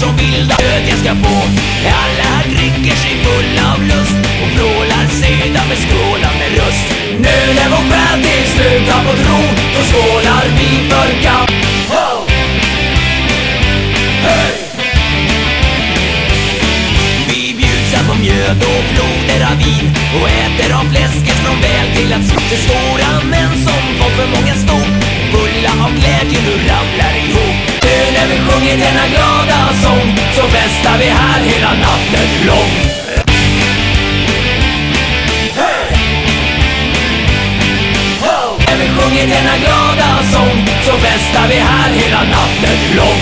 som vilda öd jag ska få. Alla här dricker sig fulla av lust och vrålar sedan med skrålande röst. Nu när vår själ till slut har fått ro, då skålar vi för kamp. Vi bjuds här på mjöd och floder av vin och äter av fläsket från väl till att slå till stora män som fått för många stort fulla av glädje nu ramlar ihop. Nu när vi sjunger denna glada sång så festar vi här hela natten lång Hey! Ho! När vi sjunger denna glada sång så festar vi här hela natten lång